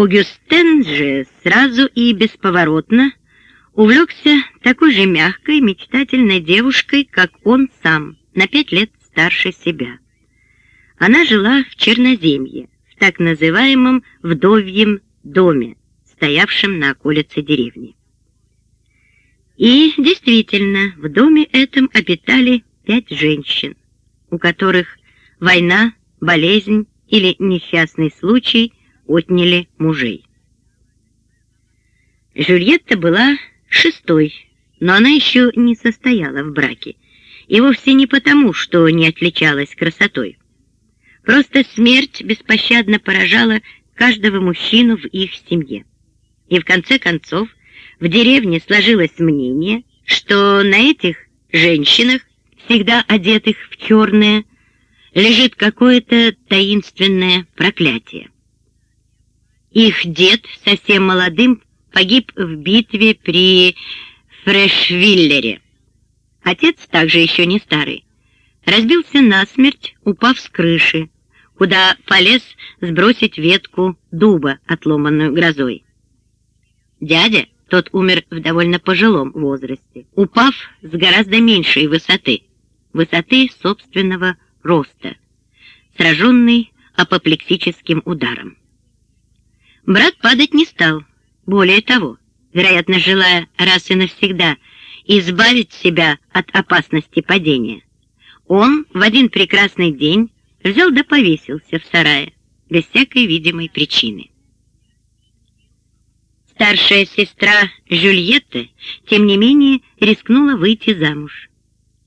Огюстен же сразу и бесповоротно увлекся такой же мягкой, мечтательной девушкой, как он сам, на пять лет старше себя. Она жила в Черноземье, в так называемом вдовьем доме, стоявшем на околице деревни. И действительно, в доме этом обитали пять женщин, у которых война, болезнь или несчастный случай отняли мужей. Жюльетта была шестой, но она еще не состояла в браке, и вовсе не потому, что не отличалась красотой. Просто смерть беспощадно поражала каждого мужчину в их семье. И в конце концов в деревне сложилось мнение, что на этих женщинах, всегда одетых в черное, лежит какое-то таинственное проклятие. Их дед, совсем молодым, погиб в битве при Фрешвиллере. Отец, также еще не старый, разбился насмерть, упав с крыши, куда полез сбросить ветку дуба, отломанную грозой. Дядя, тот умер в довольно пожилом возрасте, упав с гораздо меньшей высоты, высоты собственного роста, сраженный апоплексическим ударом. Брат падать не стал, более того, вероятно, желая раз и навсегда избавить себя от опасности падения. Он в один прекрасный день взял да повесился в сарае, без всякой видимой причины. Старшая сестра Жюльетта, тем не менее, рискнула выйти замуж.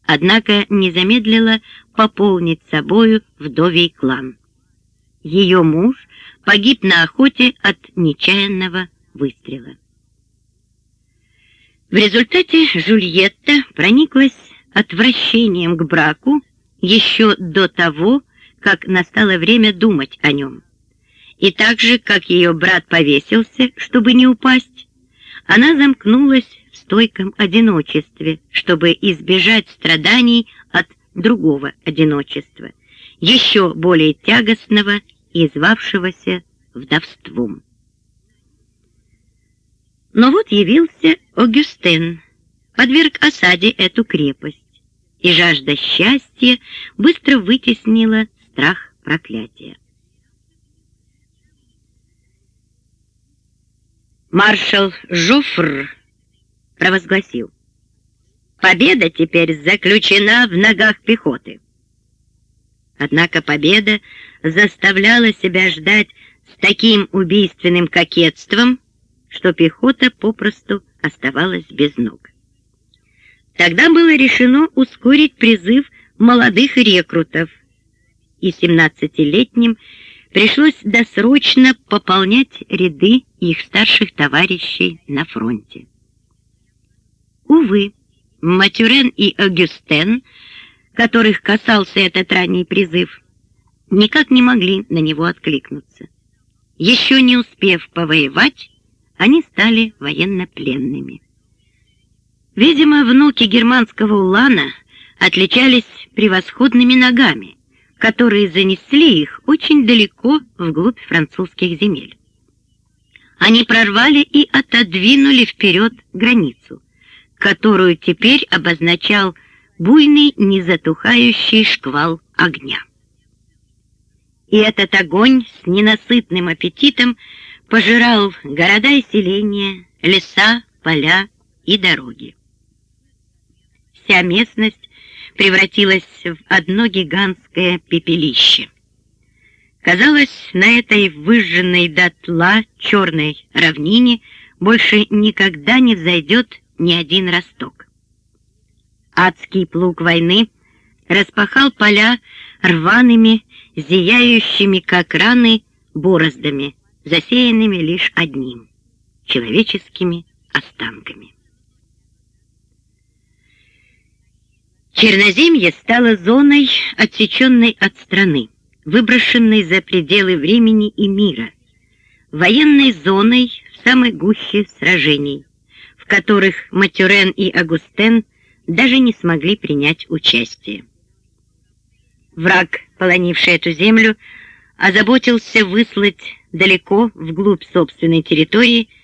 Однако не замедлила пополнить собою вдовий клан. Ее муж погиб на охоте от нечаянного выстрела. В результате Жюльетта прониклась отвращением к браку еще до того, как настало время думать о нем. И так же, как ее брат повесился, чтобы не упасть, она замкнулась в стойком одиночестве, чтобы избежать страданий от другого одиночества, еще более тягостного и звавшегося вдовством. Но вот явился Огюстен, подверг осаде эту крепость, и жажда счастья быстро вытеснила страх проклятия. маршал Жофр провозгласил, «Победа теперь заключена в ногах пехоты». Однако победа заставляла себя ждать с таким убийственным кокетством, что пехота попросту оставалась без ног. Тогда было решено ускорить призыв молодых рекрутов, и 17-летним пришлось досрочно пополнять ряды их старших товарищей на фронте. Увы, Матюрен и Агюстен, которых касался этот ранний призыв, никак не могли на него откликнуться. Еще не успев повоевать, они стали военнопленными. Видимо, внуки германского улана отличались превосходными ногами, которые занесли их очень далеко вглубь французских земель. Они прорвали и отодвинули вперед границу, которую теперь обозначал буйный незатухающий шквал огня. И этот огонь с ненасытным аппетитом пожирал города и селения, леса, поля и дороги. Вся местность превратилась в одно гигантское пепелище. Казалось, на этой выжженной дотла черной равнине больше никогда не взойдет ни один росток. Адский плуг войны распахал поля рваными, зияющими, как раны, бороздами, засеянными лишь одним — человеческими останками. Черноземье стало зоной, отсеченной от страны, выброшенной за пределы времени и мира, военной зоной в самой гуще сражений, в которых Матюрен и Агустен даже не смогли принять участие. Враг, полонивший эту землю, озаботился выслать далеко, вглубь собственной территории,